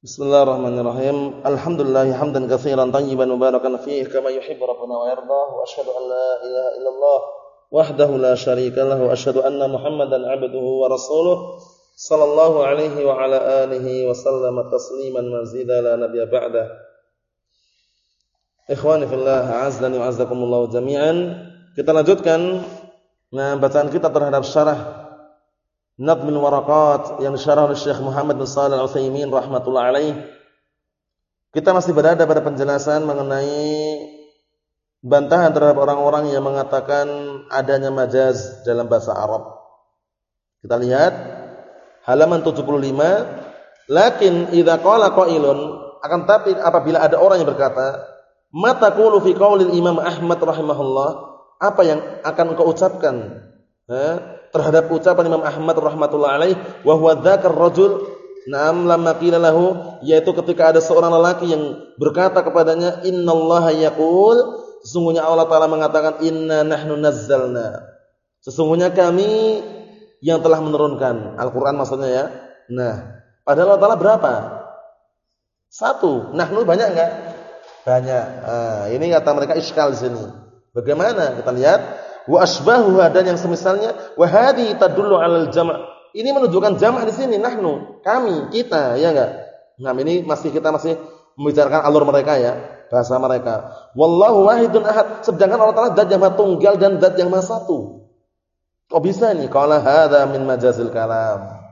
Bismillahirrahmanirrahim. Alhamdulillah hamdan katsiran tayyiban mubarakan fihi kama yuhibbu rabbuna wa yarda wa asyhadu an la ilaha illallah wahdahu la syarika lahu wa asyhadu anna Muhammadan 'abduhu wa rasuluh sallallahu alaihi wa ala alihi wa sallama tasliman mazida la nabiyya ba'da. Ikhwani fillah, a'azzani wa azzakumullah jami'an. Kita lanjutkan nah bacaan kita terhadap syarah Nadmul Waraqat yang disyarah oleh Syekh Muhammad bin Shalih Al-Utsaimin rahimatullah alaih. Kita masih berada pada penjelasan mengenai bantahan terhadap orang-orang yang mengatakan adanya majaz dalam bahasa Arab. Kita lihat halaman 75, lakin idza qala qailun akan tapi apabila ada orang yang berkata, "Mata qulu fi qaulil Imam Ahmad rahimahullah?" Apa yang akan engkau ucapkan? Eh? Terhadap ucapan Imam Ahmad rahmatullah alaih wa huwa dzakar rajul Naam lamma qila lahu yaitu ketika ada seorang lelaki yang berkata kepadanya innallaha yaqul sesungguhnya Allah taala mengatakan inna nahnu nazzalna. Sesungguhnya kami yang telah menurunkan Al-Qur'an maksudnya ya. Nah padahal Allah taala berapa? Satu. Nahnu banyak enggak banyak. Nah, ini kata mereka iskal sini bagaimana kita lihat? Wa asbahuha dan yang semisalnya wa hadi tadullu 'alal jama' ini menunjukkan jama' di sini nahnu kami kita ya enggak? Nah ini masih kita masih membicarakan alur mereka ya bahasa mereka. Wallahu wahidun ahad. Sedangkan Allah taala zat yang tunggal dan zat yang maha satu. Kok bisa nih qala hadza min majazil kalam.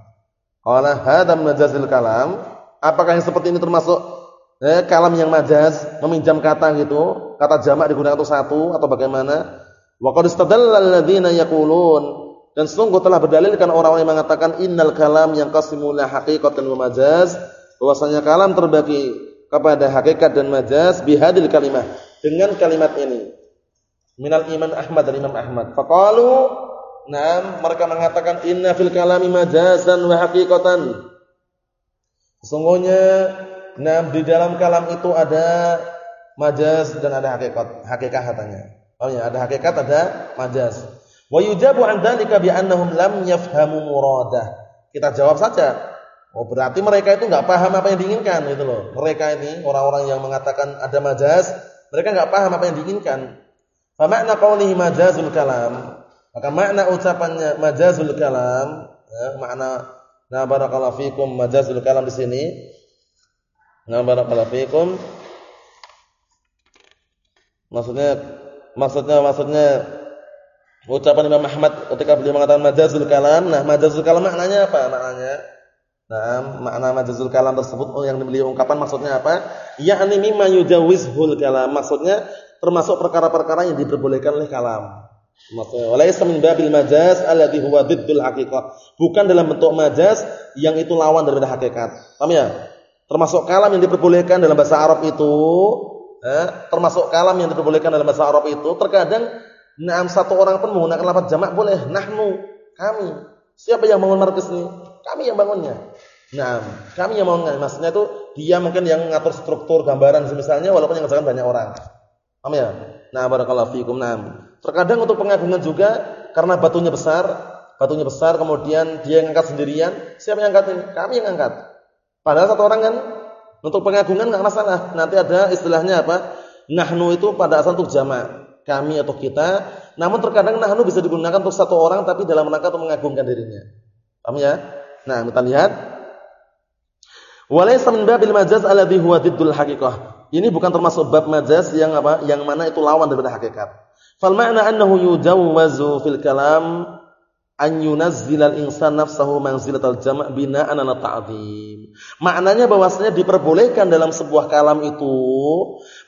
Qala hadza min majazil kalam. Apakah yang seperti ini termasuk eh, kalam yang majaz meminjam kata gitu kata jamak digunakan untuk satu atau bagaimana? Wa qad istadalla alladziina yaqulun. Dan sungguh telah berdalilkan orang-orang yang mengatakan innal kalam yang qasimu la haqiqatan wa majaz. Bahwasanya kalam terbagi kepada hakikat dan majaz bihadil kalimah. Dengan kalimat ini. Minal iman Ahmad dan Imam Ahmad. Faqalu nah mereka mengatakan inna fil kalami majazan wa haqiqatan. Sesungguhnya nah di dalam kalam itu ada majaz dan ada hakikat hakikat katanya Oh ya, ada hakikat, ada majaz. Wa yujabu an dzalika bi annahum lam yafhamu muradah. Kita jawab saja. Oh, berarti mereka itu enggak paham apa yang diinginkan gitu loh. Mereka ini orang-orang yang mengatakan ada majaz, mereka enggak paham apa yang diinginkan. Fa makna qaulihi majazul kalam. Maka makna ucapannya majazul kalam, ya, makna na barakallahu fikum majazul kalam di sini. Na barakallahu fikum. Maksudnya Maksudnya maksudnya ucapan Imam Ahmad ketika beliau mengatakan majazul kalam. Nah, majazul kalam maknanya apa? Maknanya Nah, makna majazul kalam tersebut oh, yang beliau ungkapkan maksudnya apa? Ya'ni mimma yujawizhul kalam. Maksudnya termasuk perkara-perkara yang diperbolehkan oleh kalam. Maksudnya walaysa min babil majaz alladhi huwa diddul haqiqah. Bukan dalam bentuk majaz yang itu lawan dari hakikat. Paham ya? Termasuk kalam yang diperbolehkan dalam bahasa Arab itu eh, termasuk kalam yang diperbolehkan dalam bahasa Arab itu terkadang Naam satu orang pun menggunakan lafaz jamak boleh. Nahnu, kami. Siapa yang bangun markas ini? Kami yang bangunnya. Nah, kami yang bangunnya. Maksudnya itu dia mungkin yang mengatur struktur gambaran misalnya walaupun yang mengerjakan banyak orang. Paham ya? Nah, barakallahu fikum. Nah, terkadang untuk pengagungan juga karena batunya besar, batunya besar kemudian dia yang angkat sendirian, siapa yang angkat ini? Kami yang angkat. Padahal satu orang kan untuk pengagungan enggak masalah. Nanti ada istilahnya apa? Nahnu itu pada asal untuk jamak. Kami atau kita. Namun terkadang nahnu bisa digunakan untuk satu orang tapi dalam rangka untuk mengagungkan dirinya. Paham ya? Nah, kita lihat. Walaysa min babil majaz alladhi huwa diddul haqiqah. Ini bukan termasuk bab majaz yang apa? Yang mana itu lawan daripada hakikat. Fal ma'na annahu yujawwazu fil kalam an yunazzilal insan nafsahu manzilatal jama' bina'an ala ta'dhim. Maknanya bahwasanya diperbolehkan dalam sebuah kalam itu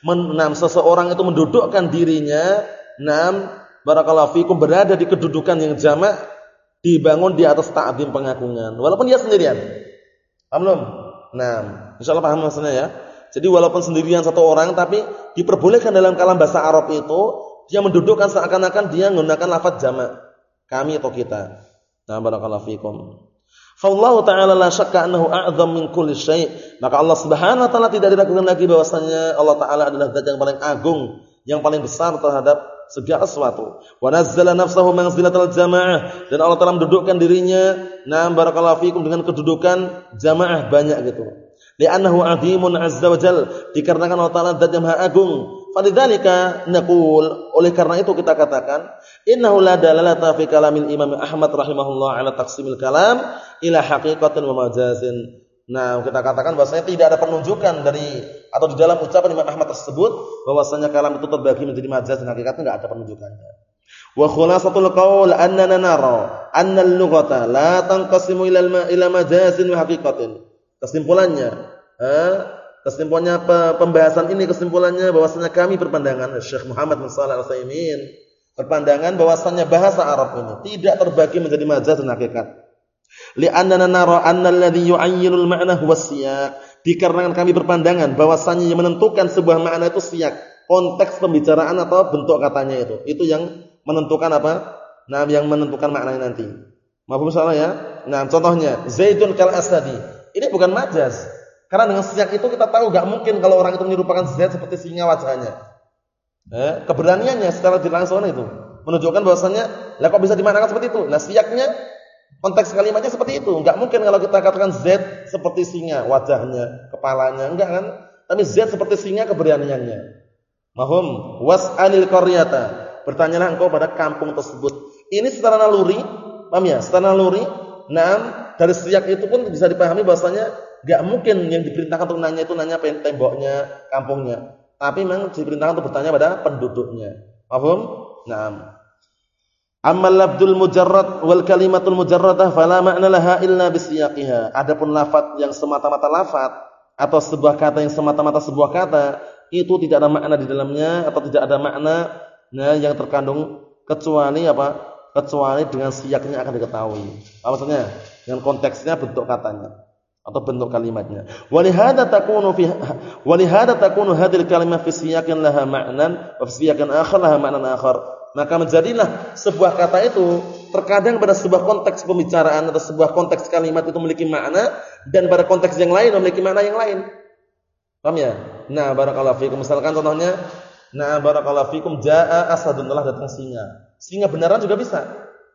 menam seseorang itu mendudukkan dirinya nam barakallahu fikum berada di kedudukan yang jama' dibangun di atas ta'dhim pengagungan walaupun dia sendirian. Paham belum? Insyaallah paham maksudnya ya. Jadi walaupun sendirian satu orang tapi diperbolehkan dalam kalam bahasa Arab itu dia mendudukkan seakan-akan dia menggunakan lafaz jama' Kami atau kita. Nah, barakallahu fikum. Fallahu ta'ala la syakka annahu a'zam min kulli syai'. Maka Allah Subhanahu wa taala tidak diragukan lagi bahwasanya Allah taala adalah zat yang paling agung, yang paling besar terhadap segala sesuatu. Wa nazzala nafsahu manzilatal jamaah dan Allah telah mendudukkan dirinya nah barakallahu fikum dengan kedudukan jamaah banyak gitu. li'annahu 'azimun 'azza wa jal dikarenakan Allah taala zat yang maha agung falidzalika naqul oleh karena itu kita katakan innahu la dalalata fi kalamil imam Ahmad rahimahullah ala taqsimil kalam ila haqiqatin wa majazin Nah, kita katakan bahwasanya tidak ada penunjukan dari atau di dalam ucapan Imam Ahmad tersebut bahwasanya kalam itu terbagi menjadi majaz dan hakikatnya enggak ada penunjukannya. Wa khulasatul qaul annana nara anna al-lughata la tanqasimu ila ila majazin wa haqiqatin. Kesimpulannya, eh, kesimpulannya apa pembahasan ini kesimpulannya bahwasanya kami berpandangan Syekh Muhammad bin Shalih Al-Utsaimin berpandangan bahwasanya bahasa Arab ini tidak terbagi menjadi majaz dan hakikat. Li'annana nara anna alladhi yu'ayyinul ma'na huwa siyaq. Dikarenakan kami berpandangan bahwasanya yang menentukan sebuah makna itu siyak, konteks pembicaraan atau bentuk katanya itu. Itu yang menentukan apa? Nah, yang menentukan maknanya nanti. Maaf salah ya? Nah, contohnya Zaidun kal asadi. Ini bukan majaz. Karena dengan siyak itu kita tahu gak mungkin kalau orang itu menyerupakan Zaid seperti singa wajahnya. Eh, keberaniannya secara langsung itu menunjukkan bahwasanya lah kok bisa dimaknakan seperti itu. Nah, siaknya Konteks kalimatnya seperti itu. Enggak mungkin kalau kita katakan Z seperti singa wajahnya, kepalanya, enggak kan? Tapi Z seperti singa keberaniannya. Mahum was'anil qaryata. Bertanyalah engkau pada kampung tersebut. Ini secara naluri, paham ya? Secara naluri, nah dari siak itu pun bisa dipahami bahwasanya enggak mungkin yang diperintahkan untuk nanya itu nanya temboknya, kampungnya. Tapi memang diperintahkan untuk bertanya pada penduduknya. Paham? Nah, Amal labdul mujarrad wal kalimatul mujarradah fala ma'na laha illa bisiyaqiha. Adapun lafaz yang semata-mata lafaz atau sebuah kata yang semata-mata sebuah kata itu tidak ada makna di dalamnya atau tidak ada makna nah, yang terkandung kecuali apa? Kecuali dengan siyaknya akan diketahui. Apa maksudnya? Dengan konteksnya bentuk katanya atau bentuk kalimatnya. Walihada takunu fi walihada takunu hadhil kalimah fi siyaqin laha ma'nan wa fi siyaqin akhar laha ma'nan akhar maka menjadilah sebuah kata itu terkadang pada sebuah konteks pembicaraan atau sebuah konteks kalimat itu memiliki makna dan pada konteks yang lain memiliki makna yang lain. Paham ya? Nah, barakallahu fikum. Misalkan contohnya, nah barakallahu fikum jaa asadun telah datang singa. Singa beneran juga bisa.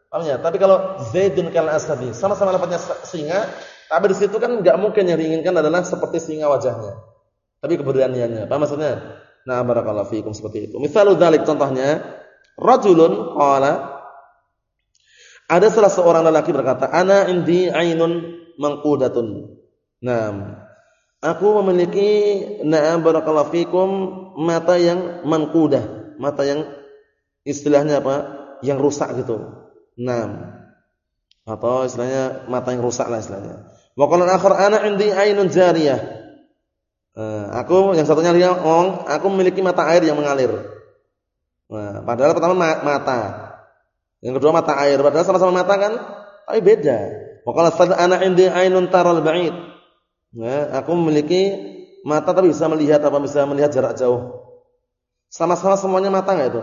Paham ya? Tapi kalau Zaidun kal asadi, sama-sama lafaznya singa, tapi di situ kan enggak mungkin yang diinginkan adalah seperti singa wajahnya. Tapi keberaniannya. Paham maksudnya? Nah, barakallahu fikum seperti itu. Misalnya dzalik contohnya, Rajulun qala ada salah seorang lelaki berkata, "Ana indi ainun mangqudatun." Naam. Aku memiliki na'am barakallahu fikum mata yang manqudah, mata yang istilahnya apa? Yang rusak gitu. Naam. Atau istilahnya mata yang rusak lah istilahnya. Wa qala akhar ana ainun jariyah. Uh, aku yang satunya dia ngomong, aku memiliki mata air yang mengalir. Nah, padahal pertama mata. Yang kedua mata air. Padahal sama-sama mata kan? Tapi beda. Waqala sad ana ainun taral ba'id. Nah, aku memiliki mata tapi bisa melihat apa bisa melihat jarak jauh. Sama-sama semuanya mata enggak itu?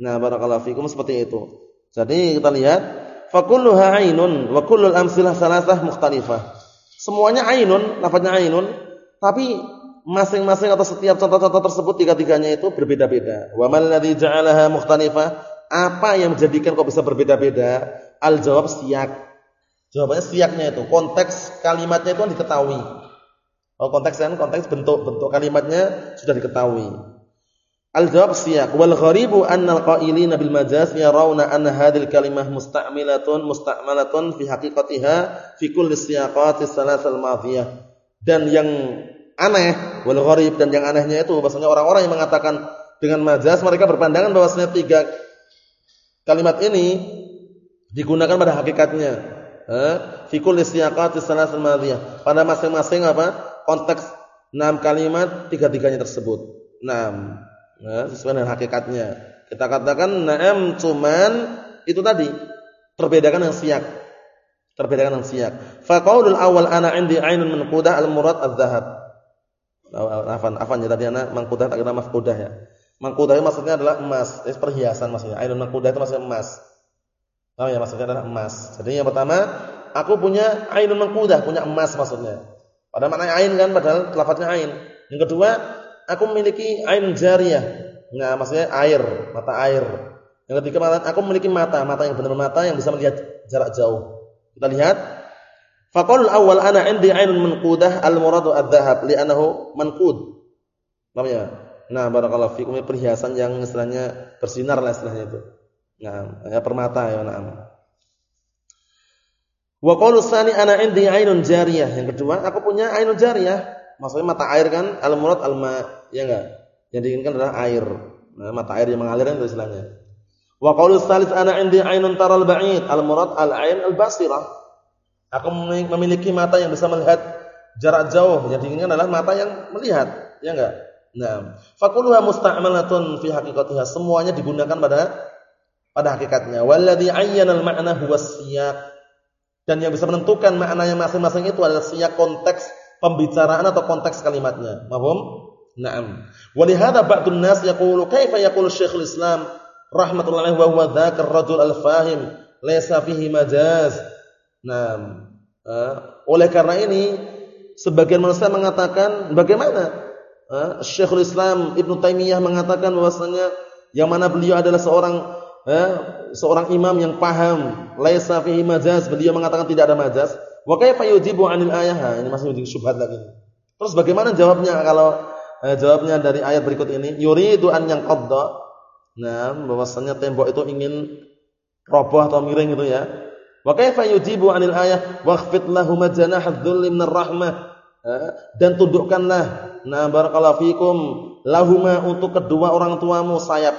Nah, barakallahu fikum seperti itu. Jadi kita lihat fakulluha ainun wa kullul amsilah salasah mukhtalifah. Semuanya ainun, lafaznya ainun, tapi masing-masing atau setiap contoh-contoh tersebut tiga-tiganya itu berbeda-beda. Wa man ladzi ja'alaha mukhtalifah? Apa yang menjadikan kok bisa berbeda-beda? Al jawab siyak. Jawabannya siaknya itu, konteks kalimatnya itu kan diketahui. Oh, konteks kan konteks bentuk-bentuk kalimatnya sudah diketahui. Al jawab siyak wal gharibu annal qailina bil majaz yarawna anna hadhil kalimah musta'milatun musta'malatun fi haqiqatiha fi kulli siyaqati salasal madhiyah. Dan yang aneh wal gharib dan yang anehnya itu bahwasanya orang-orang yang mengatakan dengan majaz mereka berpandangan bahwasanya tiga kalimat ini digunakan pada hakikatnya eh fi kulli madhiyah pada masing-masing apa konteks enam kalimat tiga-tiganya tersebut enam ya, sesuai dengan hakikatnya kita katakan na'am cuman itu tadi terbedakan dengan siyak terbedakan dengan siyak fa qaulul awal ana indi ainun manqudah al murad adz-dzahab Afan, afan ya tadi anak mangkudah tak kira mafkudah ya. Mangkudah itu maksudnya adalah emas, itu perhiasan maksudnya. Ainun mangkudah itu maksudnya emas. Oh ya maksudnya adalah emas. Jadi yang pertama, aku punya ainun mangkudah, punya emas maksudnya. Pada makna ain kan padahal lafadznya ain. Yang kedua, aku memiliki ain jariyah. Nah, maksudnya air, mata air. Yang ketiga, aku memiliki mata, mata yang benar mata yang bisa melihat jarak jauh. Kita lihat Faqaul awal ana indi ainun manqudah al muradu adz-dzahab li'annahu manqud. Paham ya? Nah, barakallahu fikum perhiasan yang istilahnya bersinar lah istilahnya itu. Nah, ya permata ya, na'am. Wa qalu tsani ana indi ainun jariyah. Yang kedua, aku punya ainun jariyah. Maksudnya mata air kan al murad al ma, ya enggak? Yang diinginkan adalah air. Nah, mata air yang mengalir itu istilahnya. Wa qalu tsalits ana indi ainun taral ba'id. Al murad al ain al basirah. Aku memiliki mata yang bisa melihat jarak jauh. Yang diinginkan adalah mata yang melihat, ya enggak? Nah, fakuluha musta'malatun fi haqiqatiha. Semuanya digunakan pada pada hakikatnya. Walladhi ayyana al-ma'na huwa siyaq. Dan yang bisa menentukan maknanya masing-masing itu adalah siyak konteks pembicaraan atau konteks kalimatnya. Mahum? Naam. Walihada ba'dun nas yaqulu kaifa yaqulu Syekhul Islam rahmatullahi wa huwa dzakar rajul al-fahim laysa fihi majaz. Naam. Uh, oleh karena ini sebagian manusia mengatakan bagaimana Syekhul Islam Ibn Taimiyah mengatakan bahwasanya yang mana beliau adalah seorang eh, seorang imam yang paham laisa fihi majaz beliau mengatakan tidak ada majaz wa kaifa yujibu 'anil ayah? Ini masih menjadi syubhat lagi. Terus bagaimana jawabnya kalau eh, jawabnya dari ayat berikut ini? Yuridu an yang qadda nah bahwasanya tembok itu ingin roboh atau miring gitu ya. Wa kaifa yujibu 'anil ayah? Wakhfid lahum janahadz dhulli minar rahmah. Dan tundukkanlah. Nah barakallahu fikum lahuma untuk kedua orang tuamu sayap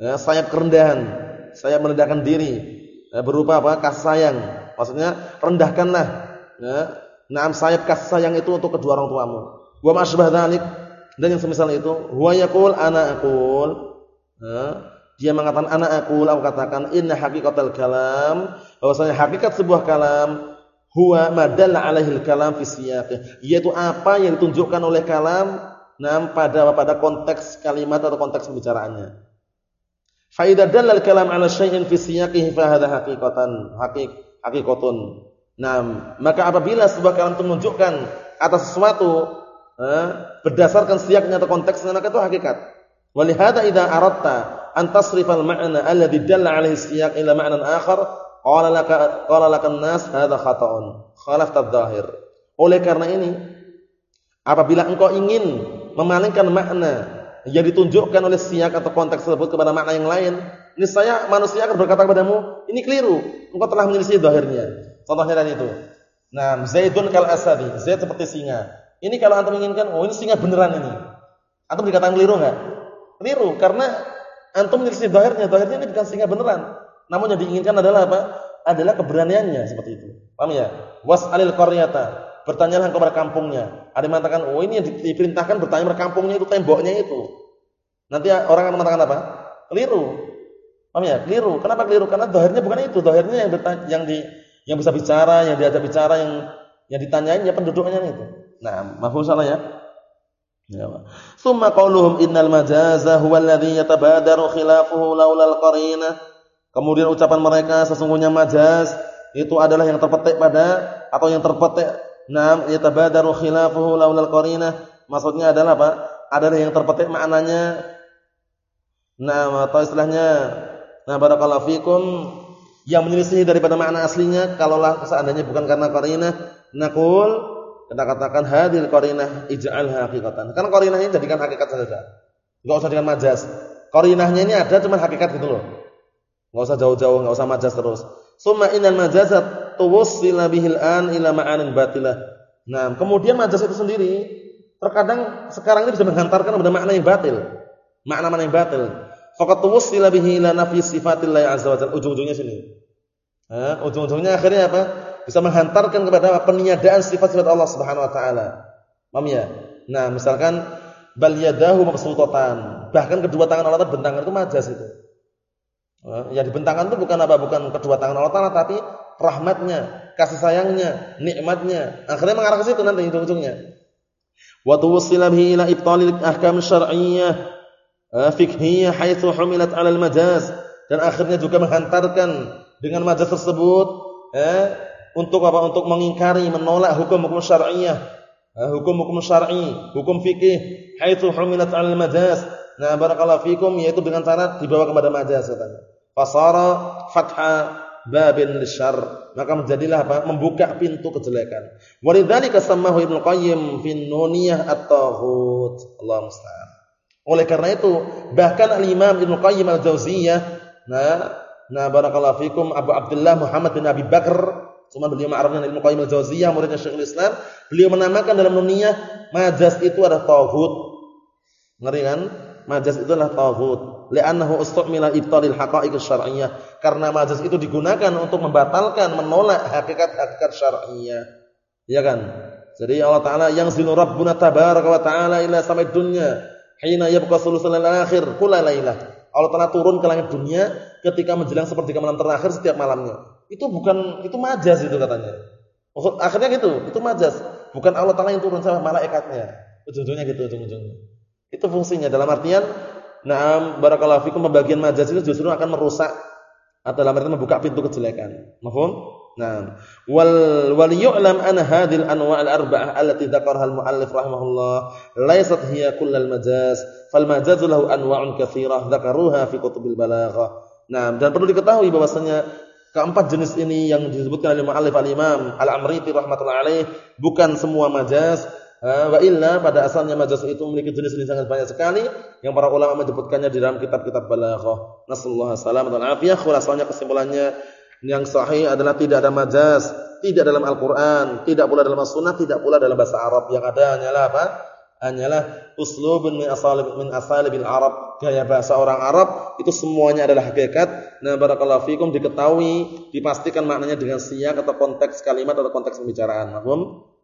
ya, sayap kerendahan sayap merendahkan diri ya, berupa apa? Kasih sayang. Maksudnya rendahkanlah ya, naam sayap kasih sayang itu untuk kedua orang tuamu. Wa masbah dzalik dan yang semisal itu huwa yaqul ana aqul. Dia mengatakan ana aqul aku katakan inna haqiqatal kalam. Bahwasanya hakikat sebuah kalam huwa madalla alaihi kalam fi yaitu apa yang ditunjukkan oleh kalam nam pada pada konteks kalimat atau konteks pembicaraannya fa idza dalla al-kalam ala syai'in fi siyaqih fa hadha haqiqatan haqiq haqiqatun. Nam maka apabila sebuah kalam itu menunjukkan atas sesuatu eh, berdasarkan siaknya atau konteksnya maka itu hakikat. Walihada idza aradta an tasrifal ma'na alladhi dalla alaihi siyaq ila ma'nan akhar qala laka qala lakan nas hadza khata'un khalaf tadzahir oleh karena ini apabila engkau ingin memalingkan makna yang ditunjukkan oleh siyak atau konteks tersebut kepada makna yang lain. Ini saya manusia akan berkata kepadamu ini keliru. Engkau telah menyelisih zahirnya contohnya dan itu. Nah zaidun kal asadi zaid seperti singa. Ini kalau antum inginkan oh ini singa beneran ini. Antum dikatakan keliru enggak keliru karena antum menyelisih zahirnya zahirnya ini bukan singa beneran. Namun yang diinginkan adalah apa? Adalah keberaniannya seperti itu. Paham ya? Was'alil qaryata. Bertanyalah kepada kampungnya. Ada yang mengatakan, "Oh, ini yang diperintahkan bertanya kepada kampungnya itu temboknya itu." Nanti orang akan mengatakan apa? Keliru. Paham ya? Keliru. Kenapa keliru? Karena zahirnya bukan itu. Zahirnya yang yang di yang bisa bicara, yang diajak bicara, yang yang ditanyain ya penduduknya itu. Nah, mahfuz salah ya? Ya. Summa qauluhum innal majaza huwa alladhi yatabadaru khilafuhu laulal qarinah Kemudian ucapan mereka sesungguhnya majaz itu adalah yang terpetik pada atau yang terpetik nam yatabadaru khilafuhu laulal qarinah. Maksudnya adalah apa? Adalah yang terpetik maknanya nah atau istilahnya nah barakallahu fikum yang menyelisih daripada makna aslinya kalaulah seandainya bukan karena qarinah naqul kita katakan hadil qarinah ij'alha haqiqatan. Kan qarinahnya jadikan hakikat saja. Enggak usah dengan majaz. Qarinahnya ini ada cuma hakikat gitu loh. Enggak usah jauh-jauh, enggak usah majaz terus. Summa innal majazat tuwassila bihil an ila ma'anin batilah. Nah, kemudian majaz itu sendiri terkadang sekarang ini bisa menghantarkan kepada makna yang batil. Makna-makna yang batil. Faqat tuwassila bihi ila nafi sifatillah azza wa. Ujung-ujungnya sini. Nah, ujung-ujungnya akhirnya apa? Bisa menghantarkan kepada peniadaan sifat-sifat Allah Subhanahu wa taala. Paham ya? Nah, misalkan bal yadahu mabsutatan. Bahkan kedua tangan Allah bentangan itu majaz itu. Yang dibentangkan itu bukan apa? Bukan kedua tangan Allah Taala tapi rahmatnya, kasih sayangnya, nikmatnya. Akhirnya mengarah ke situ nanti ujung-ujungnya. Wa tuwassila bihi ila ibtalil ahkam syar'iyyah eh, fiqhiyyah haitsu humilat 'ala al-majaz dan akhirnya juga menghantarkan dengan majaz tersebut eh, untuk apa? Untuk mengingkari, menolak hukum-hukum syar'iyyah, eh, hukum-hukum syar'i, hukum fikih haitsu humilat 'ala al-majaz Nah, barakallahu fikum yaitu dengan cara dibawa kepada majaz katanya. Fasara fatha babin lisyar. Maka menjadilah apa? Membuka pintu kejelekan. Walidzalika sammahu Ibnu Qayyim fi Nuniyah at-Taghut. Allah musta'an. Oleh karena itu, bahkan Al-Imam Ibnu Qayyim Al-Jauziyah, nah, nah barakallahu fikum Abu Abdullah Muhammad bin Abi Bakar, cuma beliau ma'arifkan Ibnu Qayyim Al-Jauziyah, muridnya Syekhul Islam, beliau menamakan dalam Nuniyah majaz itu adalah taghut. Ngeri kan? Majaz itu adalah taghut li'annahu ustumila ibtalil haqa'iq syar'iyyah. Karena majaz itu digunakan untuk membatalkan menolak hakikat-hakikat syar'iyyah. Ya kan? Jadi Allah taala yang zinu rabbuna tabaraka wa taala ila samai dunya hina yabqa sulusul akhir kullalailah Allah taala turun ke langit dunia ketika menjelang sepertiga malam terakhir setiap malamnya. Itu bukan itu majaz itu katanya. Maksud akhirnya gitu itu majaz bukan Allah taala yang turun sama malaikatnya. Ujung-ujungnya gitu ujung-ujungnya itu fungsinya dalam artian Nah, barakallahu fikum pembagian majaz itu justru akan merusak atau dalam arti membuka pintu kejelekan. Mafhum? Nah, wal wal yu'lam an hadhil anwa' al-arba'ah allati dzakaraha al-mu'allif rahimahullah laysat hiya kullal majaz, fal majaz lahu anwa'un katsirah dzakaruha fi kutubil balaghah. Nah, dan perlu diketahui bahwasanya keempat jenis ini yang disebutkan oleh mu'allif al-Imam Al-Amriti rahmatullahi alaih bukan semua majaz Wa illa pada asalnya majaz itu memiliki jenis-jenis sangat banyak sekali yang para ulama menyebutkannya di dalam kitab-kitab balaghah. Nasallahu salam dan afiyah. Khulasanya kesimpulannya yang sahih adalah tidak ada majaz, tidak dalam Al-Qur'an, tidak pula dalam As-Sunnah, tidak pula dalam bahasa Arab. Yang ada hanyalah apa? Hanyalah uslubun min asalib min asalibil Arab, gaya bahasa orang Arab itu semuanya adalah hakikat. Nah, barakallahu fikum diketahui, dipastikan maknanya dengan siyak atau konteks kalimat atau konteks pembicaraan. Paham?